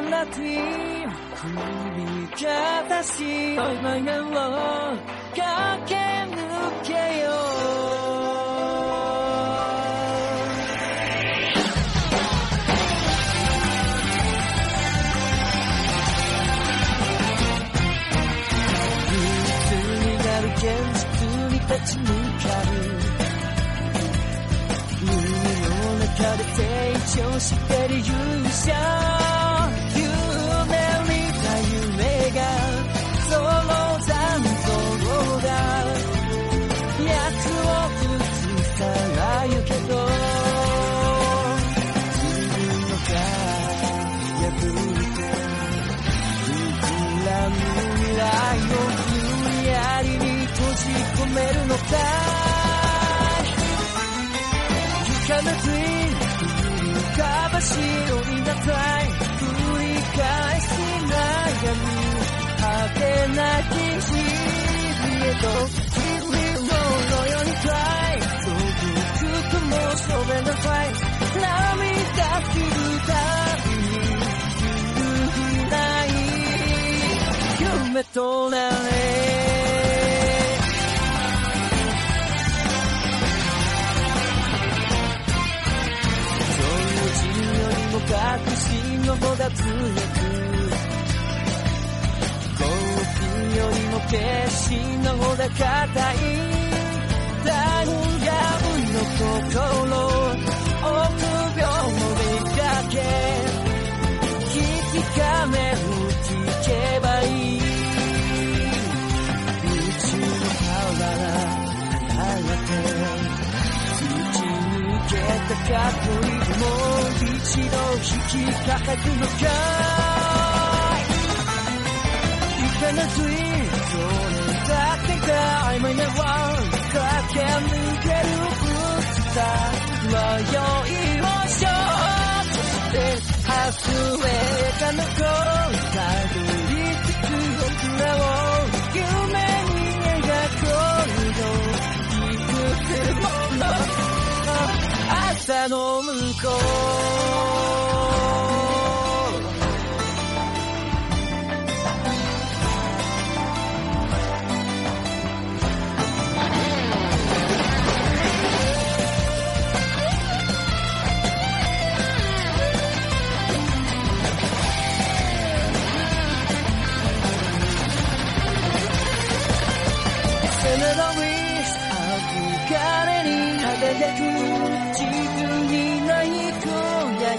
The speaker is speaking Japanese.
なティーム繰り返し夢を駆け抜けよう。憂鬱になる現実に立ち向かう。海の中で成長してる勇者めるのかかなつい浮かばしろいなさい。繰り返し悩み果てなき日々へと日々のように try 遠くともそれなさい。涙するたびに揺るぎない。夢となれ。の方が強く好奇よりも決心の方が硬いダウンヤブの心臆病もめがけ聞きかめを聞けばい。い宇宙のパワー放ってけたかっこいい一度引きかかるのかい。かなずいそれだけが曖昧なワン駆け抜けるぶた。迷いをショートして明日へかの声たど朝の向こう背中に憧れに輝く自分にない今